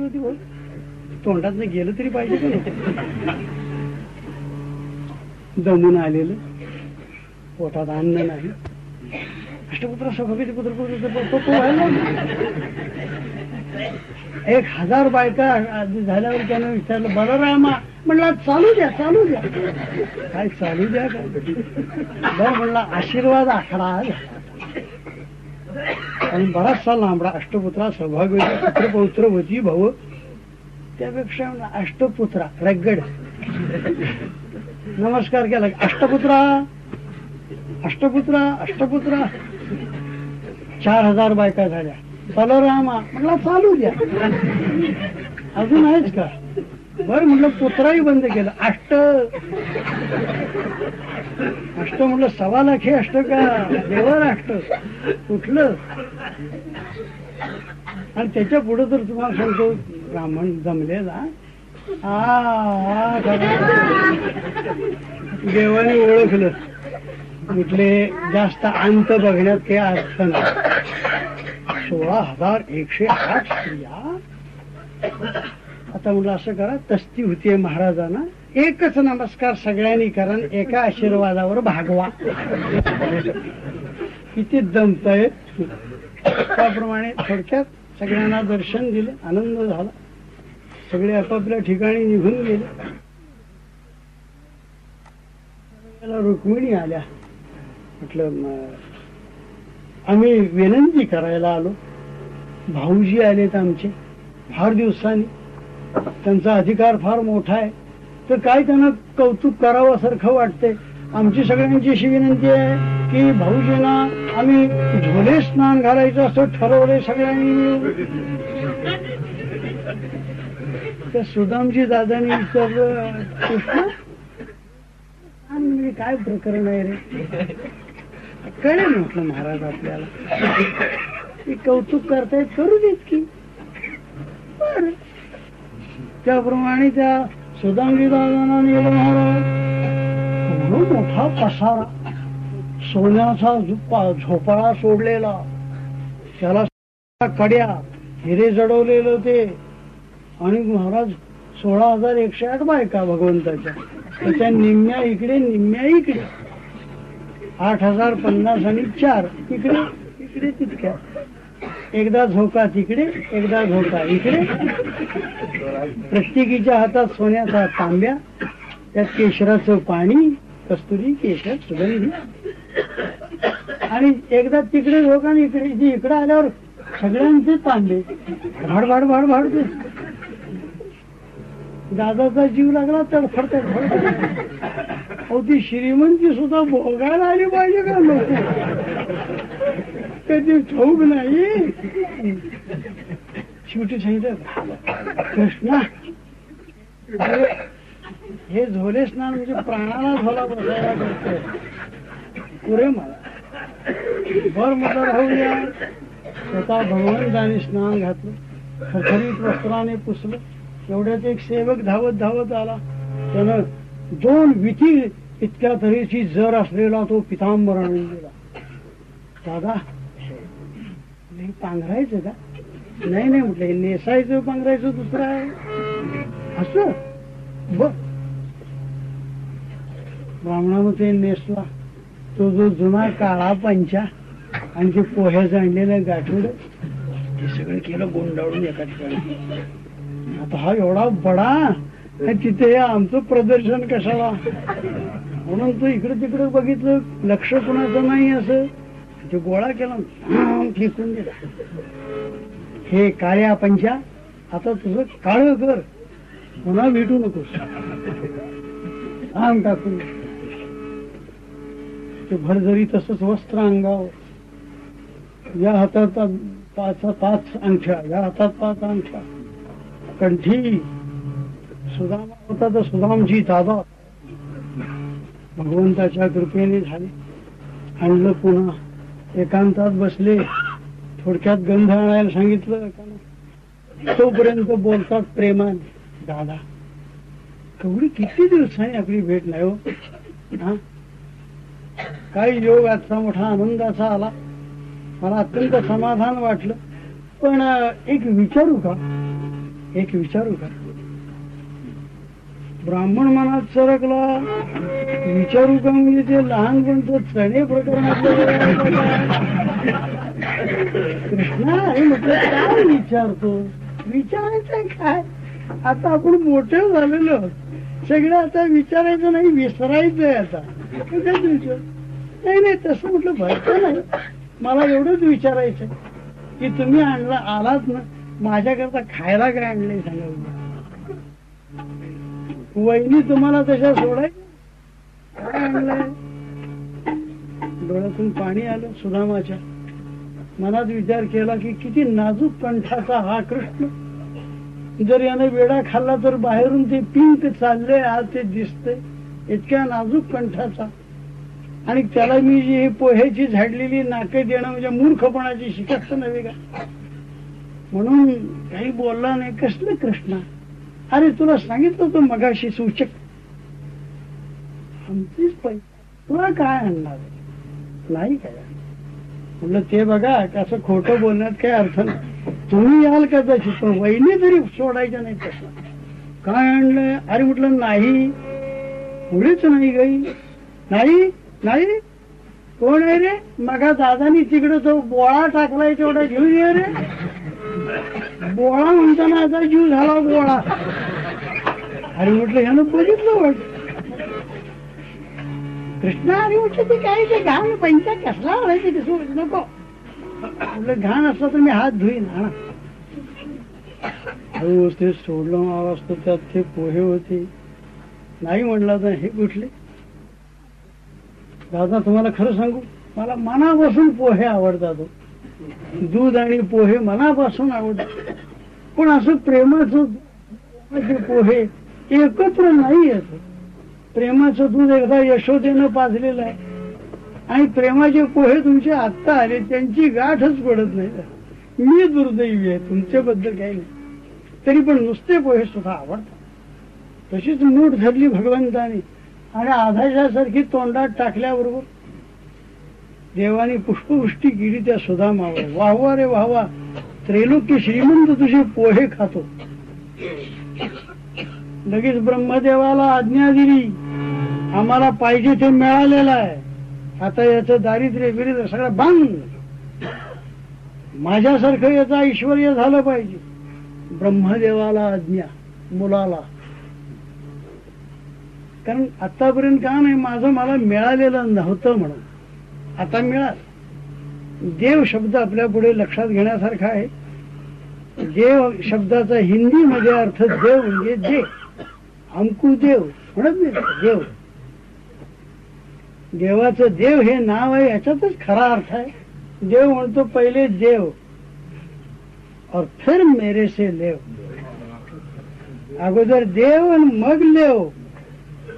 होती भाऊ तोंडात गेलं तरी पाहिजे दमून आलेलं. पोटात अन्न नाही. अष्टपुत्र सभापती पुत्र पुत्र एक हजार बायका झाल्यावर त्यानं विचारलं बलरामा म्हणला चालू द्या चालू द्या. काय चालू द्या काय बरं म्हणला आशीर्वाद आखडा आणि बराचसा लांबडा अष्टपुत्रा सौभाग्य पुत्र होती भाऊ. त्यापेक्षा अष्टपुत्रा रगड. नमस्कार केला. अष्टपुत्रा अष्टपुत्रा अष्टपुत्रा चार हजार बायका झाल्या. बलरामा म्हटलं चालू द्या. अजून आहेच का? बर म्हटलं पुत्राही बंद केलं. अष्ट. अष्ट म्हटलं सव्वा लाख हे अष्ट का? देवर अष्ट. कुठलं? आणि त्याच्या पुढे तर तुम्हाला सांगतो ब्राह्मण जमलेला. आ. देवाने ओळखलं. म्हटले जास्त अंत बघण्यात काही अर्थ नाही. सोळा हजार एकशे आठ स्त्रिया. आता म्हणलं असं करा तस्ती होतीये महाराजांना. एकच नमस्कार सगळ्यांनी करा एका आशीर्वादावर भागवा. किती जमतय त्याप्रमाणे थोडक्यात सगळ्यांना दर्शन दिले आनंद झाला. सगळे आपापल्या ठिकाणी निघून गेले. रुक्मिणी आल्या. म्हटलं आम्ही विनंती करायला आलो. भाऊजी आलेत आमचे फार दिवसांनी. त्यांचा अधिकार फार मोठा आहे. तर काय त्यांना कौतुक करावं वाटते वाटतंय. आमची सगळ्यांची अशी विनंती आहे की भाऊजींना आम्ही झोले स्नान घालायचं असं ठरवलंय सगळ्यांनी. तर त्या सुदामजी दादानी विचारलं काय प्रकरण आहे रे? कळे म्हटलं महाराज आपल्याला. ते कौतुक करतायत करू देत की. बरं. त्याप्रमाणे त्या सुदामजी दादांना नेलं महाराज. म्हणून मोठा पसारा सोन्याचा झुप्पा- झोपाळा सोडलेला. त्याला कड्या हिरे जडवलेलं ते. आणि महाराज सोळा हजार एकशे आठ बायका भगवंताच्या. त्याच्या निम्म्या इकडे निम्म्या इकडे. आठ हजार पन्नास आणि चार. इकडे इकडे तितक्या. एकदा झोका तिकडे एकदा झोका इकडे. प्रत्येकीच्या हातात सोन्याचा तांब्या त्यात केशराचं पाणी कस्तुरी केशर सुगंधी. आणि एकदा तिकडे झोका आणि इकडे इकडे आल्यावर सगळ्यांचे तांबे. भाड भाड भाड भाड. दादाचा जीव लागला तर तडफड अहो ती श्रीमंती सुद्धा भोगायला आली पाहिजे का नको? कधी नाही. शेवटी सांगितलं कृष्णा हे- झोले स्नान म्हणजे प्राणाला झोला बसायला पुरे मला. बर राहू स्वतः भगवंताने स्नान घातलं. खरखरीत वस्त्राने पुसलं. एवढ्यात एक सेवक धावत धावत आला. त्यानं दोन विधी इतक्या तऱ्हेची जर असलेला तो पितांबर आणून दिला. दादा पांघरायचं का? नाही नाही म्हटलं नेसायचं पांघरायचं दुसरं आहे. असं? बर. ब्राह्मणानं ते नेसला. तो जो जुना काळा पंचा आणि ते पोह्याचं आणलेलं गाठोड हे सगळं केलं गोंडाळून एका ठिकाणी. आता हा एवढा बडा तिथे आमचं प्रदर्शन कशाला? म्हणून तो इकडे तिकडे बघितलं. लक्ष कुणाचं नाही असं. ते गोळा केला फेकून दिला हे काळ्या पंचा आता तुझं काळ कर पुन्हा भेटू नकोस. आम टाकून. ते भरजरी तसंच वस्त्र अंगावर. या हातात पाच पाच अंगठ्या या हातात पाच अंगठ्या. कंठी. सुदामा होता तर सुदामजी दादा भगवंताच्या कृपेने झाली. आणलं पुन्हा. एकांतात बसले थोडक्यात गंध आणायला सांगितलं तोपर्यंत बोलतात प्रेमाने दादा कवडी किती दिवसांनी आपली भेट नाही हो? हा? काही योग आजचा मोठा आनंदाचा आला. मला अत्यंत समाधान वाटलं. पण एक विचारू का? एक विचारू का? ब्राह्मण मनात सरकला. विचारू का म्हणजे ते लहानपण तो चणे कृष्णा हे म्हटलं काय विचारतो? विचारायचं काय? आता आपण मोठे झालेलो सगळं आता विचारायचं नाही विसरायचंय आता. विचार नाही नाही तसं म्हटलं भरतं नाही. मला एवढंच विचारायचं की तुम्ही आणला आलात ना माझ्याकरता खायला काय आणले सांगा वहिनी तुम्हाला तशा सोडायच्या काय आणलंय? डोळ्यातून पाणी आलं सुदामाच्या. मनात विचार केला की किती नाजूक कंठाचा हा कृष्ण. जर याने वेडा खाल्ला तर बाहेरून ते पिंक चालले आज ते दिसते इतक्या नाजूक कंठाचा. आणि त्याला मी जी ही पोह्याची झाडलेली नाके देणं म्हणजे मूर्खपणाची शिकस्त नव्हे का? म्हणून काही बोलला नाही कसलं कृष्णा? अरे तुला सांगितलं होतं मगाशी सूचक. आमचीच पाहिजे तुला काय आणणार? नाही काय म्हणलं ते बघा कसं खोटं बोलण्यात काही अर्थ नाही. तुम्ही याल कदाचित पण वहिनी तरी सोडायच्या नाही तसं. काय आणलं? अरे म्हटलं नाही. पुढेच नाही गई नाही? नाही? कोण आहे रे? मगा दादानी तिकडे तो बोळा टाकलाय तेवढा घेऊन ये रे. बोळा म्हणताना आता जीव झाला बोळा. अरे म्हटलं ह्यानं बघितलं वाट कृष्णा अरे म्हटलं ते काय ते घाण पंचा कसला व्हायचे कसं नको. म्हटलं घाण असला तर मी हात धुईन हा अहो ते सोडलं आवाज तर त्यात ते पोहे होते. नाही म्हणला तर हे कुठले? दादा तुम्हाला खरं सांगू मला मनापासून पोहे आवडतात हो. दूध आणि पोहे मनापासून आवडतात पण असं प्रेमाचं पोहे एकत्र नाही येत. प्रेमाचं दूध एकदा यशोदेनं पाजलेलं आहे. आणि प्रेमाचे पोहे तुमचे आत्ता आले त्यांची गाठच पडत नाही. मी दुर्दैवी आहे तुमच्याबद्दल काही नाही. तरी पण नुसते पोहे सुद्धा आवडतात. तशीच मूठ धरली भगवंताने. आणि आधाशासारखी तोंडात टाकल्याबरोबर देवाने पुष्पवृष्टी केली त्या सुधामावर वाहवा रे वाहवा त्रैलोक्य श्रीमंत तुझे पोहे खातो. लगेच ब्रह्मदेवाला आज्ञा दिली आम्हाला पाहिजे ते मिळालेलं आहे. आता याचं दारिद्र्य विरिद्र सगळं बंद माझ्यासारखं याचं ऐश्वर झालं पाहिजे. ब्रह्मदेवाला आज्ञा मुलाला. कारण आतापर्यंत का नाही माझं मला मिळालेलं नव्हतं म्हणून आता मिळाल. देव शब्द आपल्या पुढे लक्षात घेण्यासारखा आहे. देव शब्दाचा हिंदी मध्ये अर्थ देव म्हणजे देव अंकु देव. म्हणत नाही देव. देवाचं देव हे नाव आहे याच्यातच खरा अर्थ आहे. देव म्हणतो पहिले देव. और फिर मेरे से लेव. अगोदर देव आणि मग लेव.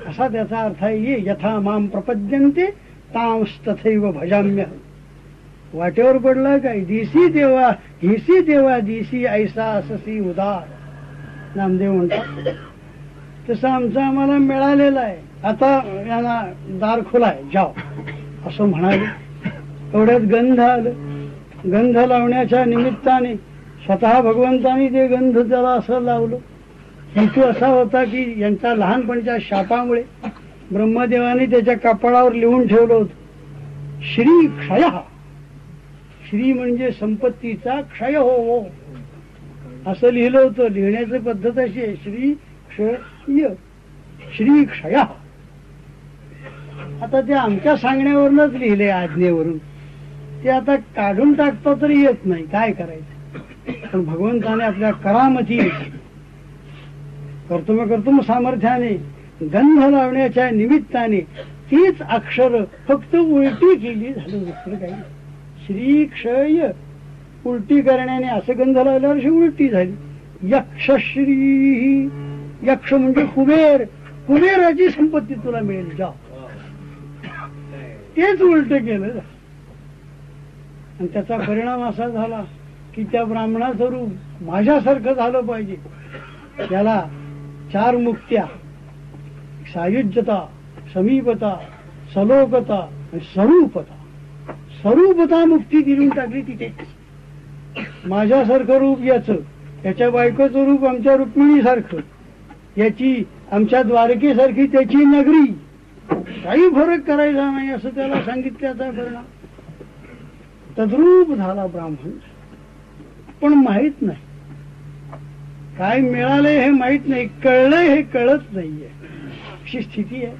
असा त्याचा अर्थ आहे यथा माम प्रपद्यंते तांस तथैव भजाम्य वाटेवर पडलं काय? दिसी देवा हिसी देवा दिसी ऐसा अससी उदार। नामदेव म्हणतात. तसं आमचं आम्हाला मिळालेलं आहे. आता यांना दार खुलाय जाओ. असं म्हणाले. एवढ्यात गंध आलं. गंध लावण्याच्या निमित्ताने स्वतः भगवंतानी ते गंध त्याला असं लावलं. हेतू असा होता की यांच्या लहानपणीच्या शापामुळे ब्रह्मदेवाने त्याच्या कपाळावर लिहून ठेवलं होत. श्री क्षय. श्री म्हणजे संपत्तीचा क्षय हो. हो असं लिहिलं होतं. लिहिण्याची पद्धत अशी आहे. श्री क्षय. श्री क्षय. आता ते आमच्या सांगण्यावरूनच लिहिले आज्ञेवरून. ते आता काढून टाकता तरी येत नाही. काय करायचं? पण भगवंताने आपल्या करामती कर्तुम्य कर्तुम सामर्थ्याने. गंध लावण्याच्या निमित्ताने तीच अक्षर फक्त उलटी केली झालं. दुसरं काही श्री क्षय उलटी करण्याने असं गंध लावल्यावर उलटी झाली. यक्षश्री यक्ष म्हणजे कुबेर. कुबेराची संपत्ती तुला मिळेल जा. तेच उलट केलं. आणि त्याचा परिणाम असा झाला की त्या ब्राह्मणाचं रूप माझ्यासारखं झालं पाहिजे. त्याला चार मुक्त्या. सायुज्यता समीपता सलोकता आणि स्वरूपता. स्वरूपता मुक्ती दिलून टाकली तिथे. माझ्यासारखं रूप याच त्याच्या बायकोचं रूप आमच्या रुक्मिणीसारखं याची आमच्या द्वारकेसारखी त्याची नगरी. काही फरक करायचा नाही असं त्याला सांगितल्याचा परिणाम. तद्रूप झाला ब्राह्मण. पण माहीत नाही. काय मिळालंय हे माहीत नाही कळलंय हे कळत नाहीये. अशी स्थिती आहे.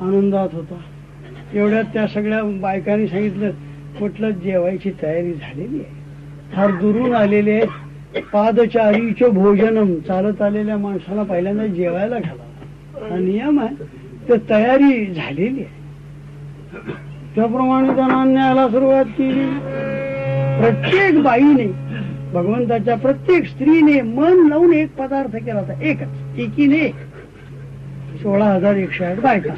आनंदात होता. एवढ्यात त्या सगळ्या बायकांनी सांगितलं कुठलं जेवायची तयारी झालेली आहे. फार दुरून आलेले आहेत. पादचारीच भोजनम चालत आलेल्या माणसाला पहिल्यांदा जेवायला घाला. हा नियम आहे. तर तयारी झालेली आहे. त्याप्रमाणे त्यांना न्यायला सुरुवात केली. प्रत्येक बाईने भगवंताच्या प्रत्येक स्त्रीने मन लावून एक पदार्थ केला होता एकच. एकीने सोळा हजार एकशे आठ बायका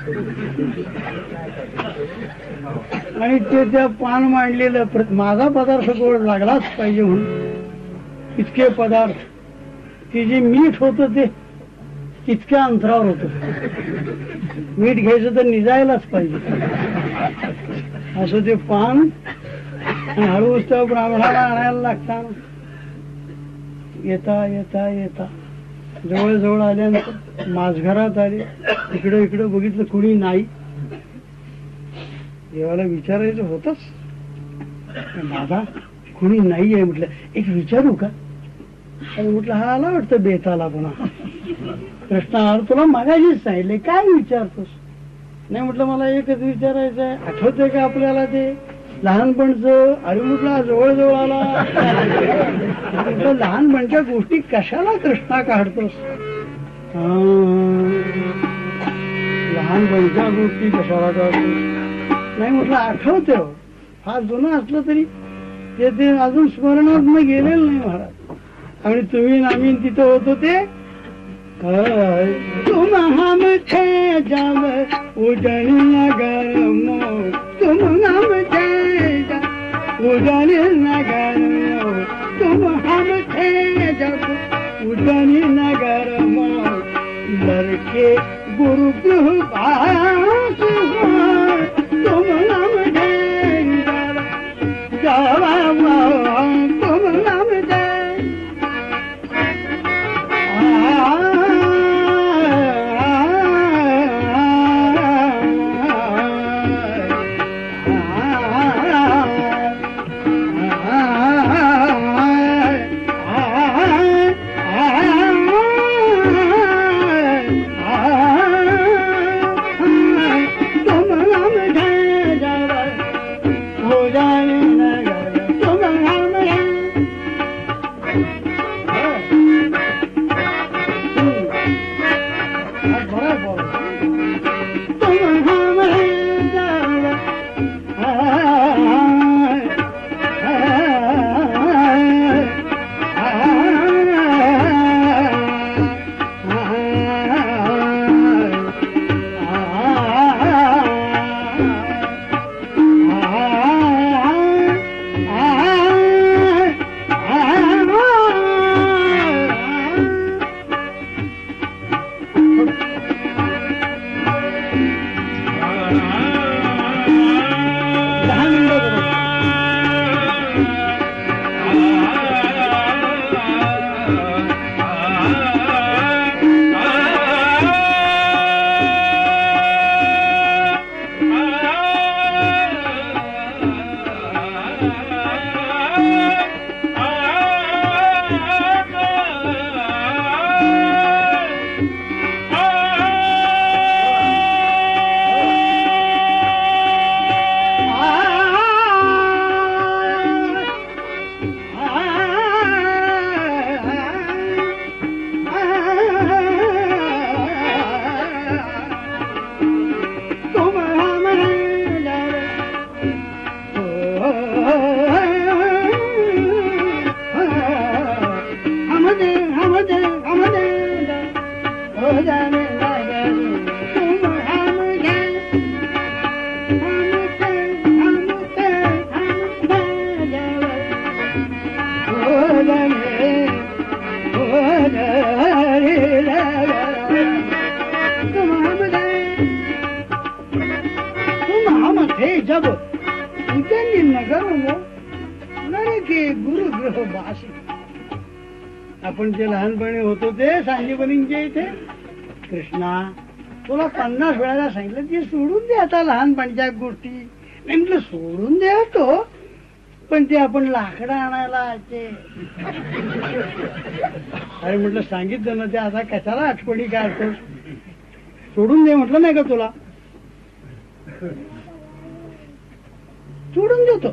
आणि ते त्या पान मांडलेलं माझा पदार्थ गोड लागलाच पाहिजे म्हणून. इतके पदार्थ. ते जे मीठ होत ते इतक्या अंतरावर होत. मीठ घ्यायचं तर निजायलाच पाहिजे. असं ते पान आणि हळूच त्या ब्राह्मणाला आणायला लागतात येता येता येता. जवळ जवळ आल्यानंतर माझघरात आले. इकडं इकडं बघितलं कुणी नाही. देवाला विचारायचं होतच. माझा कुणी नाही आहे म्हटलं एक विचारू का? आणि म्हटलं हा आला वाटतं बेताला पुन्हा. प्रश्न आला तुला मागाशीच सांगितले काय विचारतोस? नाही म्हटलं मला एकच विचारायचं आहे आठवतंय का आपल्याला ते? लहानपणच अरे म्हटलं जवळजवळ आला. लहानपणच्या म्हणजे गोष्टी कशाला कृष्णा काढतोस? लहानपणच्या गोष्टी कशाला काढतोस? नाही म्हटलं आठवते हो. फार जुनं असलं तरी ते ते अजून स्मरणात न गेलेलं नाही महाराज. आणि तुम्ही आणि आम्ही तिथं होतो ते. तुम हम छे जाव उजन नगर मो तुम हम छे उजन नगर जब उजन नगर मो लड़के गुरु गृहवास ते इथे? कृष्णा तुला पन्नास वेळाला सांगितलं ते सोडून दे आता लहानपणच्या गोष्टी. नाही म्हटलं सोडून दे तो पण ते आपण लाकडं आणायला ते अरे म्हटलं सांगितलं ना ते आता कशाला आठवणी काढतोस? सोडून दे म्हटलं नाही का तुला? सोडून देतो.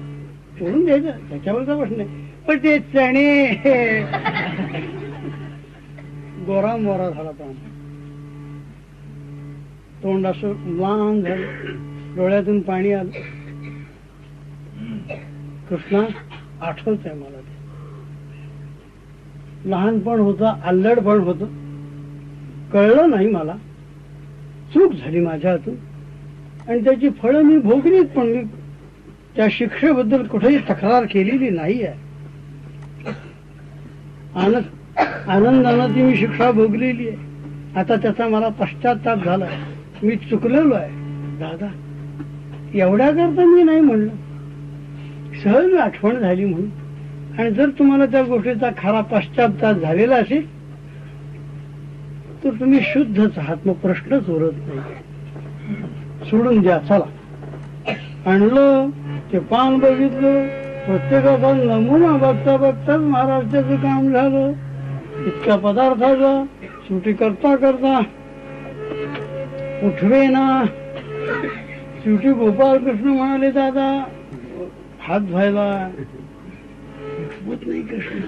सोडून द्यायचं त्याच्यावरचा प्रश्न नाही. पण ते चणे. गोरा मोरा झाला पण तोंड असं लांब झालं. डोळ्यातून पाणी आलं. कृष्णा आठवत आहे मला ते. लहानपण होतं आल्लडपण होत. कळलं नाही मला. चूक झाली माझ्या हातून. आणि त्याची फळं मी भोगलीत पण मी त्या शिक्षेबद्दल कुठेही तक्रार केलेली नाही आहे आनंद आनंदानं ती मी शिक्षा भोगलेली आहे. आता त्याचा मला पश्चाताप झाला. मी चुकलेलो आहे. दादा एवढ्या करता मी नाही म्हणलं. सहज आठवण झाली म्हणून. आणि जर तुम्हाला त्या गोष्टीचा खरा पश्चाताप झालेला असेल तर तुम्ही शुद्धच आहात मग प्रश्नच उरत नाही. सोडून द्या चला. आणलं ते पान बघितलं प्रत्येकाचा नमुना बघता बघताच महाराष्ट्राचं काम झालं. इतक्या पदार्थाचा सुटी करता करता. उठवे ना. शेवटी गोपालकृष्ण म्हणाले दादा हात धुवायला. उठवत नाही कृष्ण.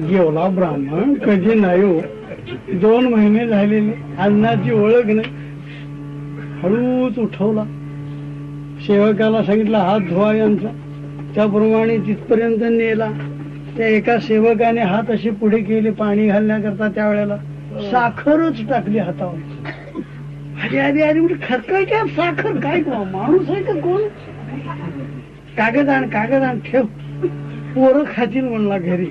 जेवला ब्राह्मण कधी नाही हो. दोन महिने झालेले अन्नाची ओळख नाही. हळूच उठवला. सेवकाला सांगितलं हात धुवा यांचा. त्याप्रमाणे तिथपर्यंत नेला. त्या एका सेवकाने हात असे पुढे केले पाणी घालण्याकरता त्यावेळेला साखरच टाकली हातावर. अरे अरे अरे म्हणजे खरकाय काय? साखर काय माणूस आहे का कोण? कागद आण कागद आण ठेव. पोरं खातील म्हणला घरी.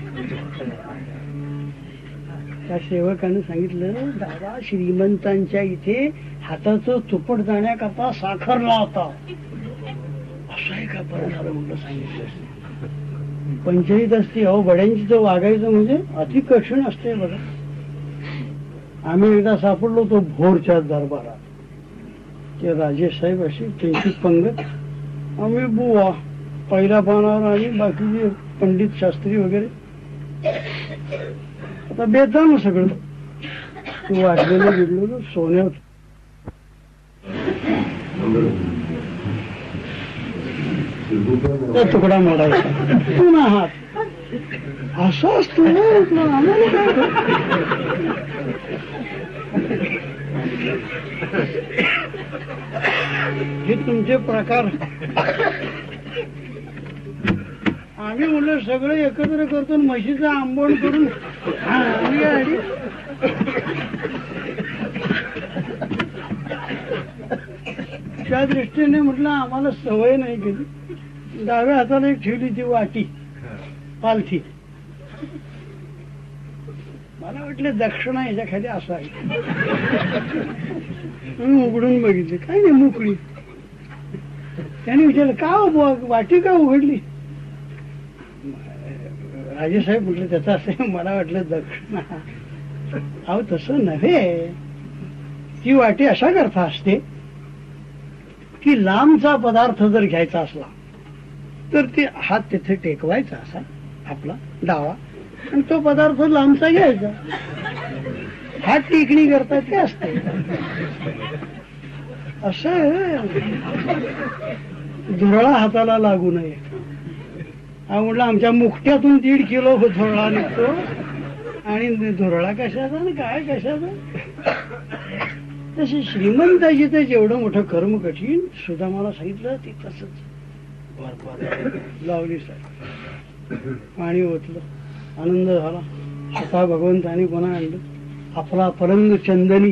त्या सेवकाने सांगितलं दादा श्रीमंतांच्या इथे हाताचं तुपट जाण्याकरता साखर लावता. असं आहे का? झालं म्हणलं सांगितलं. पंचायत असते अहो बड्यांची तर वागायचं म्हणजे अति कठीण असते बघा आम्ही एकदा सापडलो तो भोरच्या दरबारात. ते राजेश साहेब असे त्यांची पंगत आम्ही बुवा पहिल्या पानावर आणि बाकीचे पंडित शास्त्री वगैरे. आता बेदान सगळं. वाढलेलं गिडलेलं सोन्यावर. त्या तुकडा मोडायचा. पुन्हा हात. असतो. ना, हे तुमचे प्रकार. आम्ही म्हणलं सगळे एकत्र करतो म्हशीचं आंबण करून आम्ही आली. त्या दृष्टीने म्हटलं आम्हाला सवय नाही केली. डाव्या हाताला एक ठेवली ती वाटी पालथी. मला वाटलं दक्षिणा याच्या खाली असावी मी उघडून बघितले. काय नाही मोकळी. त्याने विचारलं का हो वाटी का उघडली? राजेसाहेब म्हटलं त्याचं असं मला वाटलं दक्षिणा. अहो तसं नव्हे. ती वाटी अशा करता असते की लांबचा पदार्थ जर घ्यायचा असला तर ते हात तिथे टेकवायचा असा आपला डावा. आणि तो पदार्थ लांबचा घ्यायचा. हात टेकणी करता ते असते. अस धुरळा हाताला लागू नये. हा म्हटलं आमच्या मुकट्यातून दीड किलो धुरळा निघतो. आणि धुरळा कशाचा आणि काय कशाचा? तसे श्रीमंताजी तर जेवढं मोठं कर्म कठीण सुद्धा मला सांगितलं ते तसंच. लावली साहेब. पाणी ओतलं आनंद झाला. स्वतः भगवंताने कोणा आणलं. आपला परंग चंदनी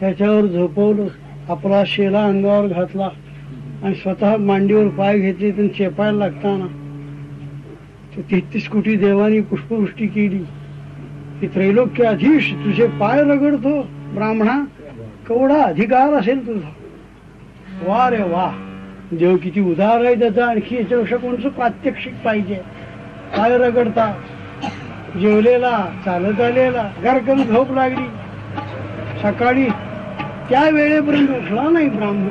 त्याच्यावर झोपवलं. आपला शेला अंगावर घातला. आणि स्वतः मांडीवर पाय घेतले तर चेपायला लागताना. तेहतीस कोटी देवानी पुष्पवृष्टी केली. की त्रैलोक्य अधीश तुझे पाय रगडतो ब्राह्मणा. केवढा अधिकार असेल तुझा? वा रे वा. देव किती उदार आहे त्याचा. आणखी याच्यापेक्षा कोणचं प्रात्यक्षिक पाहिजे? पाय रगडता. जेवलेला चालत आलेला घरकन झोप लागली. सकाळी त्या वेळेपर्यंत उठला नाही ब्राह्मण.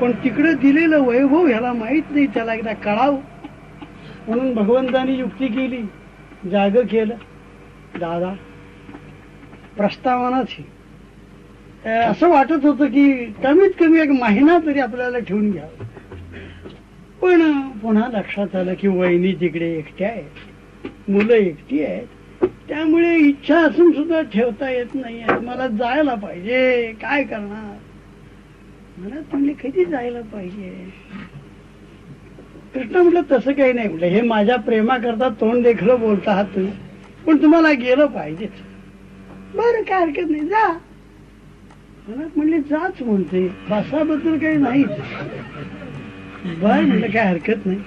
पण तिकडे दिलेलं वैभव ह्याला माहीत नाही. त्याला एकदा कळाव. म्हणून भगवंतानी युक्ती केली. जाग केलं. दादा प्रस्तावनाच ही. असं वाटत होतं की कमीत कमी एक महिना तरी आपल्याला ठेवून घ्यावं. पण पुन्हा लक्षात आलं की वहिनी तिकडे एकट्या आहेत. मुलं एकटी आहेत. त्यामुळे इच्छा असून सुद्धा ठेवता येत नाही. मला जायला पाहिजे. काय करणार? मला म्हणले कधी जायला पाहिजे? कृष्ण म्हटलं तसं काही नाही म्हटलं. हे माझ्या प्रेमाकरता तोंड देखलं बोलता आहात तुम्ही. पण तुम्हाला गेलं पाहिजेच बरं काय हरकत नाही. जा. म्हणले जाच म्हणते. बसाबद्दल काही नाही. बर म्हटलं काय हरकत नाही.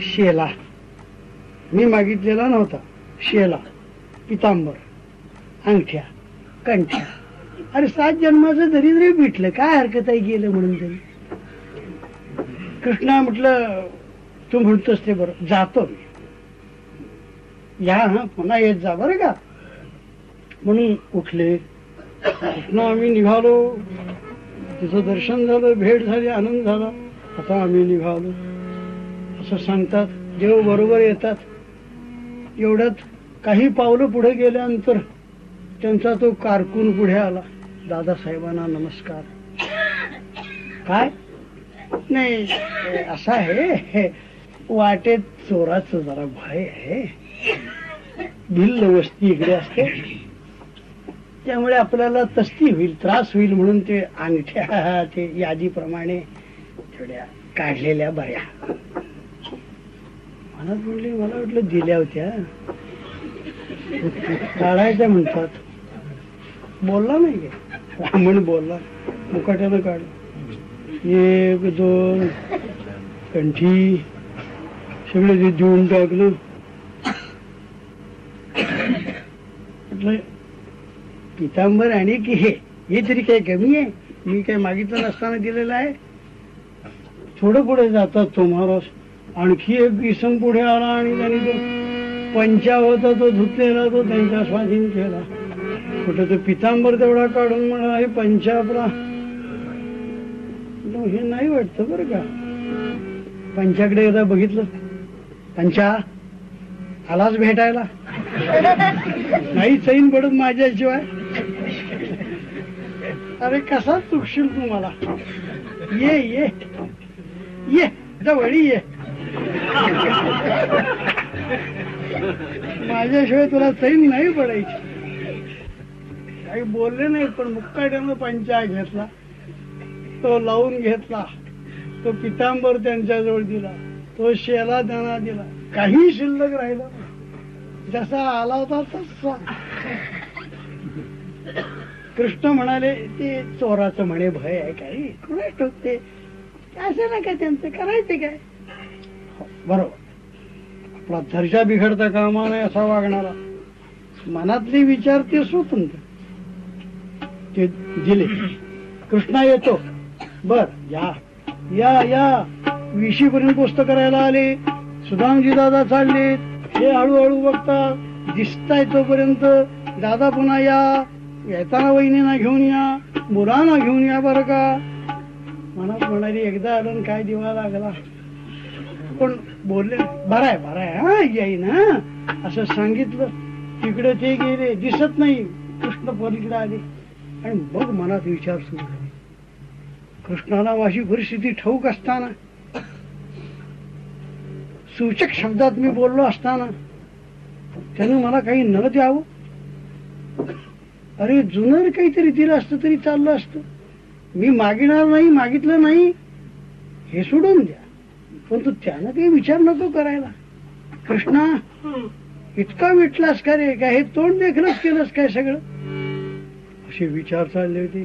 शेला. मी मागितलेला नव्हता. शेला पितांबर अंगठ्या कंठ्या. अरे सात जन्माचं जरी भेटलं. काय हरकत आहे गेलं म्हणून तरी? कृष्णा म्हटलं तू म्हणतोस ते बरं. जातो मी. या हा पुन्हा येत जा. बरं का? म्हणून उठले. कृष्ण आम्ही निघालो. तिचं दर्शन झालं भेट झाली आनंद झाला. आता आम्ही निघालो. असं सांगतात देव बरोबर येतात. एवढ्यात काही पावलं पुढे गेल्यानंतर त्यांचा तो कारकून पुढे आला. दादासाहेबांना नमस्कार. काय? नाही असं आहे. हे वाटेत चोराचं जरा भय आहे. भिल्ल वस्ती इकडे असते. त्यामुळे आपल्याला तस्ती होईल त्रास होईल म्हणून ते अंगठ्या ते यादीप्रमाणे थोड्या काढलेल्या बऱ्या. मला म्हणले मला वाटलं दिल्या होत्या. काढायच्या म्हणतात. बोलला नाही ब्राह्मण बोलला. मुकाट्यानं काढ एक दोन कंठी सगळं ते देऊन टाकलं. म्हटलं पितांबर आणि की हे हे तरी काही कमी आहे? मी काही मागितलं नसताना दिलेलं आहे? थोडं पुढे जातात तो महाराज आणखी एक इसम पुढे आला आणि त्यांनी तो पंचा होता तो धुतलेला तो त्यांच्या स्वाधीन केला. कुठं तो पितांबर तेवढा काढून म्हणा हे पंचापरा हे नाही वाटतं बरं का? पंचाकडे एकदा बघितलं. पंचा आलाच भेटायला? नाही सैन पडत माझ्याशिवाय. अरे कसा चुकशील तू मला? ये ये. ये जवळी ये. माझ्याशिवाय तुला सैन नाही पडायची. काही बोलले नाही पण मुक्काट्यानं पंचाय घेतला. तो लावून घेतला. तो पितांबर त्यांच्याजवळ दिला. तो शेला दाना दिला. काही शिल्लक राहिला जसा आला होता तसा. कृष्ण म्हणाले ते चोराचं म्हणे भय आहे काही. कुणाच ठोकते? असं काय त्यांचं? करायचं काय? हो, बरोबर. आपला दर्जा बिघडता कामा नाही असा वागणारा. मनातले विचार ते स्वतंत्र ते दिले. कृष्णा येतो. बर या. या या. विशीपर्यंत पुस्तक करायला आले. सुदामजी दादा चालले हे हळूहळू बघतात दिसताय तोपर्यंत. दादा पुन्हा या. येताना वहिनीना घेऊन या मुलांना घेऊन या बरं का? मनात म्हणाली एकदा अडून काय दिवा लागला. पण बोलले बरं आहे बरं आहे हा येईन हा. असं सांगितलं. तिकडे ते गेले दिसत नाही. कृष्ण पलीकडे आले. आणि मग मनात विचार सुरू झाले. कृष्णाला माझी परिस्थिती ठाऊक असताना सूचक शब्दात मी बोललो असताना त्यानं मला काही न द्यावं. अरे जुनं काहीतरी दिलं असतं तरी चाललं असतं. मी मागिणार नाही मागितलं नाही हे सोडून द्या. पण तू त्यानं काही विचार नको करायला. कृष्णा इतका विटलास का रे? काय हे तोंड देखलंच केलंस काय सगळं? असे विचार चालले होते.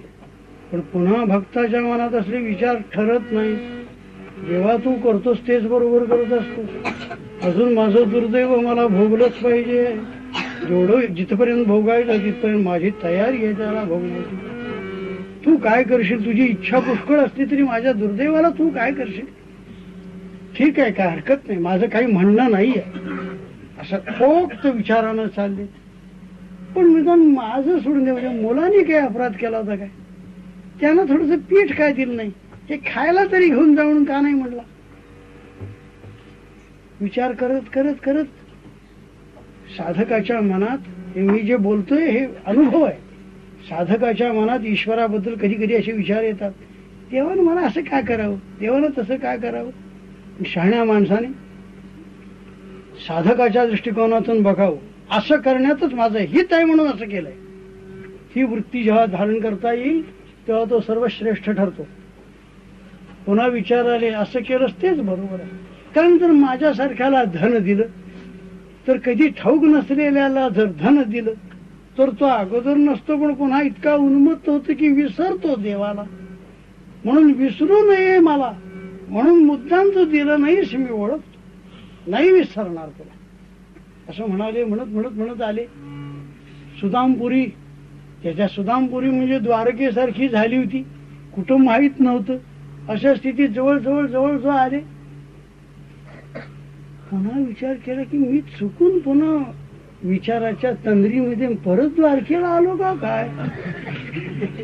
पण पुन्हा भक्ताच्या मनात असले विचार ठरत नाही जेव्हा तू करतोस तेच बरोबर करत असतो अजून माझं दुर्दैव मला भोगलंच पाहिजे. जेवढं जिथपर्यंत भोगायचं तिथपर्यंत माझी तयारी आहे त्याला भोगण्याची. तू काय करशील? तुझी इच्छा पुष्कळ असली तरी माझ्या दुर्दैवाला तू काय करशील? ठीक आहे काय हरकत नाही. माझं काही म्हणणं नाहीये. असं फोक्त विचारानं चालले. पण निदान माझं सोडून दे. म्हणजे मुलांनी काय अपराध केला होता काय? त्यानं थोडस पीठ काय दिलं नाही? हे खायला तरी घेऊन जाऊन का नाही म्हणला? विचार करत करत करत साधकाच्या मनात हे मी जे बोलतोय हे अनुभव आहे. साधकाच्या मनात ईश्वराबद्दल कधी कधी असे विचार येतात. देवानं मला असं काय करावं? देवानं तसं काय करावं? शहाण्या माणसाने साधकाच्या दृष्टिकोनातून बघावं. असं करण्यातच माझं हित आहे म्हणून असं केलंय. ही वृत्ती जेव्हा धारण करता येईल तेव्हा तो सर्वश्रेष्ठ ठरतो. पुन्हा विचार आले असं केलंच तेच बरोबर आहे. कारण जर माझ्यासारख्याला धन दिलं तर कधी ठाऊक नसलेल्याला जर धन दिलं तर तो अगोदर नसतो पण पुन्हा इतका उन्मत्त होतो की विसरतो देवाला. म्हणून विसरू नये मला. म्हणून मुद्दाम तो दिलं नाहीस मी ओळखतो नाही विसरणार तुला. असं म्हणाले म्हणत म्हणत म्हणत आले. सुदामपुरी त्याच्या सुदामपुरी म्हणजे द्वारकेसारखी झाली होती. कुठं माहीत नव्हतं. अशा स्थितीत जवळ जवळ जवळ जो आले. पुन्हा विचार केला की मी चुकून पुन्हा विचाराच्या तंद्रीमध्ये परत द्वारकेला आलो का काय?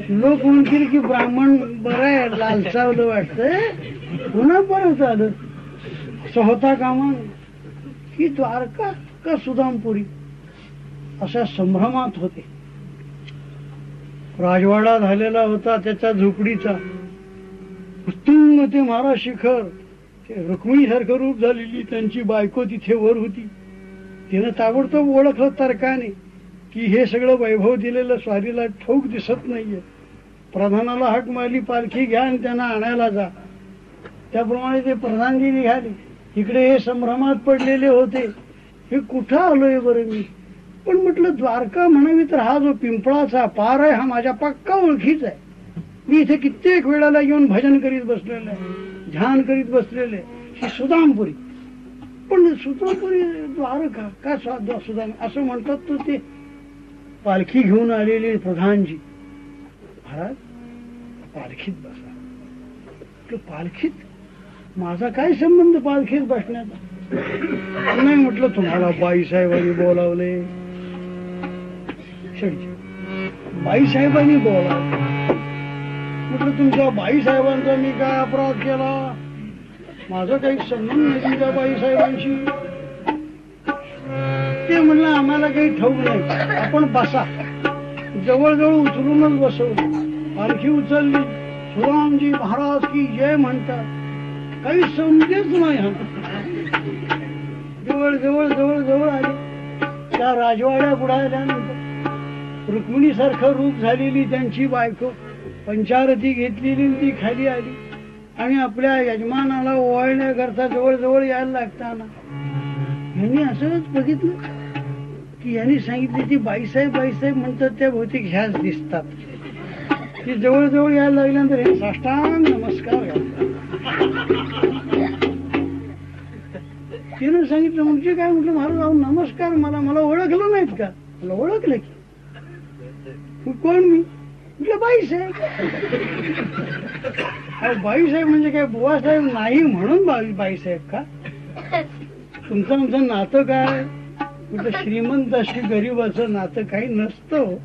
लोक म्हणतील की ब्राह्मण बरं आहे लालचावलं वाटतंय. पुन्हा परत आलं. असं होता कामा ही द्वारका का सुदामपुरी? अशा संभ्रमात होते. राजवाडा झालेला होता त्याच्या झोपडीचा. उत्तुंग ते महाराज शिखर. रुक्मिणी सारखं रूप झालेली त्यांची बायको तिथे वर होती. तिनं ताबडतोब ओळखलं तर्काने की हे सगळं वैभव दिलेलं स्वारीला ठोक दिसत नाहीये. प्रधानाला हक मारली पालखी घ्या आणि त्यांना आणायला जा. त्याप्रमाणे ते प्रधानजी निघाले इकडे हे संभ्रमात पडलेले होते. हे कुठं आलोय बरं मी? पण म्हटलं द्वारका म्हणावी तर हा जो पिंपळाचा पार आहे हा माझ्या पक्का ओळखीच आहे. मी इथे कित्येक वेळाला येऊन भजन करीत बसलेलं आहे. ध्यान करीत बसलेले ही सुदामपुरी. पण सुदामपुरी द्वारका का? सुदाम असं म्हणतात तो ते पालखी घेऊन आलेले प्रधानजी. महाराज पालखीत बसा. पालखीत? माझा काय संबंध पालखीत बसण्याचा? नाही म्हटलं तुम्हाला बाईसाहेबांनी बोलावले. बाईसाहेबांनी बोलावले. म्हटलं तुमच्या बाईसाहेबांचा मी काय अपराध केला? माझं काही संबंध नाही तुमच्या बाईसाहेबांशी ते म्हणलं आम्हाला काही ठाऊक नाही. आपण बसा. जवळजवळ उचलूनच बसवलं. आणखी उचलली. सुरामजी महाराज की जय म्हणतात. काही समजेच नाही जवळजवळ जवळ जवळ जवळ जवळ आले. त्या राजवाड्या बुडाल्यानंतर रुक्मिणीसारखं रूप झालेली त्यांची बायको पंचारती घेतलेली ती खाली आली. आणि आपल्या यजमानाला ओवाळण्याकरता जवळ जवळ यायला लागताना यांनी असंच बघितलं की यांनी सांगितले ती बाईसाहेब बाईसाहेब म्हणतात त्या भौतिक ह्याच दिसतात. ती जवळ जवळ यायला लागल्यानंतर हे साष्टांग नमस्कार तिनं सांगितलं म्हणजे काय? म्हटलं महाराज अहो नमस्कार मला मला ओळखलं नाहीत का? मला ओळखलं की. कोण मी? म्हणजे बाईसाहेब बाईसाहेब म्हणजे काय बुवासाहेब नाही म्हणून बाईसाहेब का? तुमचं आमचं नातं काय? म्हटलं श्रीमंत अशी गरीबाचं नातं काही नसतं.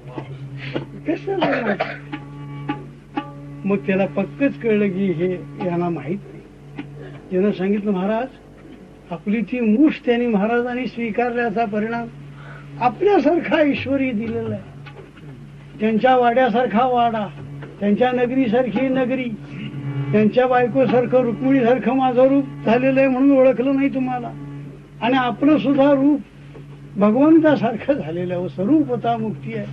कसं मग त्याला पक्कच कळलं की हे यांना माहीत नाही. त्यानं सांगितलं महाराज आपली ती मूठ त्यांनी महाराजांनी स्वीकारल्याचा परिणाम आपल्यासारखा ईश्वरी दिलेला आहे. त्यांच्या वाड्यासारखा वाडा त्यांच्या नगरीसारखी नगरी त्यांच्या बायकोसारखं रुक्मिणीसारखं माझं रूप झालेलं आहे म्हणून ओळखलं नाही तुम्हाला. आणि आपलं सुद्धा रूप भगवंतासारखं झालेलं आहे. हो, स्वरूपता मुक्ती आहे.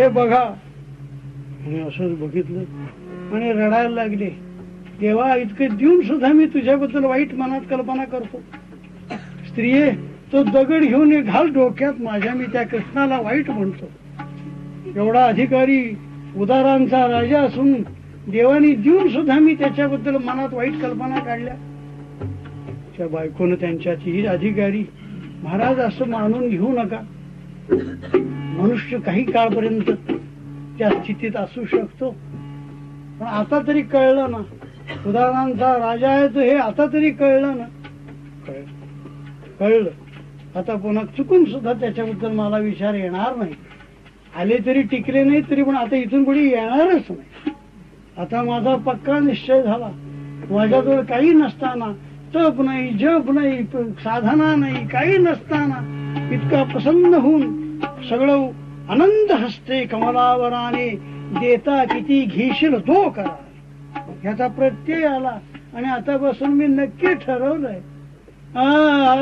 हे बघा. आणि असंच बघितलं आणि रडायला लागले. देवा इतकं देऊन सुद्धा मी तुझ्याबद्दल वाईट मनात कल्पना करतो. स्त्रिये तो दगड घेऊन घाल डोक्यात. माझ्या मी त्या कृष्णाला वाईट म्हणतो. एवढा अधिकारी उदारांचा राजा असून देवानी देऊन सुद्धा मी त्याच्याबद्दल मनात वाईट कल्पना काढल्या. त्या बायकोनं त्यांच्या ही अधिकारी महाराज असं मानून घेऊ नका. मनुष्य काही काळपर्यंत त्या स्थितीत असू शकतो. पण आता तरी कळलं ना उदाहरणांचा राजा आहे तो हे आता तरी कळलं ना. कळलं. कळलं. आता पुन्हा चुकून सुद्धा त्याच्याबद्दल मला विचार येणार नाही. आले तरी टिकले नाही तरी पण आता इथून पुढे येणारच नाही. आता माझा पक्का निश्चय झाला. माझ्याजवळ काही नसताना तप नाही जप नाही साधना नाही काही नसताना इतका प्रसन्न होऊन सगळं आनंद हसते कमलावराने देता किती घेशील तो करा ह्याचा प्रत्यय आला आणि आतापासून मी नक्की ठरवलंय देवार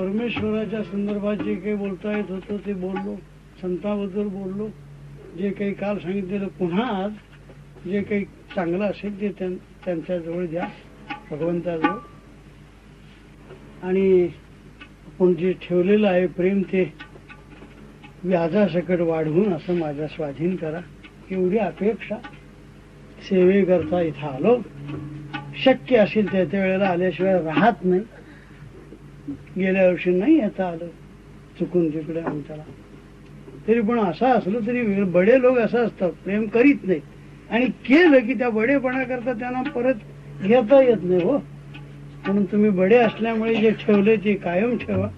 परमेश्वराच्या संदर्भात जे काही बोलता येत होतं ते बोललो संताबद्दल बोललो. जे काही काल सांगितलेलं पुन्हा आज जे काही चांगलं असेल ते त्यांच्याजवळ द्या भगवंताजवळ. आणि आपण जे ठेवलेलं आहे प्रेम ते व्याजासकट वाढवून असं माझ्या स्वाधीन करा. एवढी अपेक्षा सेवेकरता इथं आलो. शक्य असेल त्या त्या वेळेला आल्याशिवाय राहत नाही. गेल्या वर्षी नाही येता आलं चुकून तिकडे आमच्याला. तरी पण असं असलं तरी बडे लोक असं असतात प्रेम करीत नाहीत. आणि केलं की त्या बडेपणा करता त्यांना परत घेता येत नाही हो. म्हणून तुम्ही बडे असल्यामुळे जे ठेवले ते कायम ठेवा.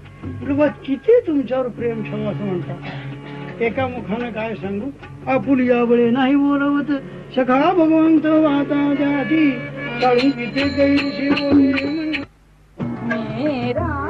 बा किती तुमच्यावर प्रेम ठेवा असं म्हणतात. एका मुखानं काय सांगू? आपुल या बळे नाही बोलवत. सखा भगवंत वाता जाती. काळी मेरा